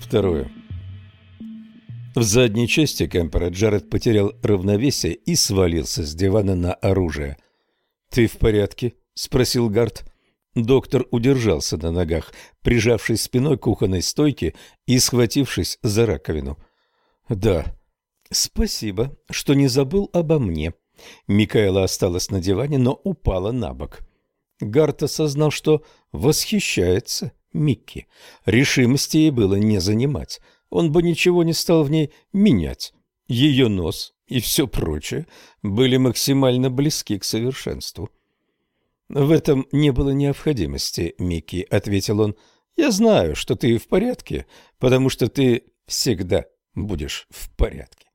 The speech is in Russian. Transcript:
Второе. В задней части кемпера Джаред потерял равновесие и свалился с дивана на оружие. «Ты в порядке?» — спросил Гарт. Доктор удержался на ногах, прижавшись спиной к кухонной стойке и схватившись за раковину. «Да». «Спасибо, что не забыл обо мне». Микаэла осталась на диване, но упала на бок. Гарт осознал, что восхищается Микки. Решимости ей было не занимать он бы ничего не стал в ней менять. Ее нос и все прочее были максимально близки к совершенству. «В этом не было необходимости, Микки», — ответил он. «Я знаю, что ты в порядке, потому что ты всегда будешь в порядке».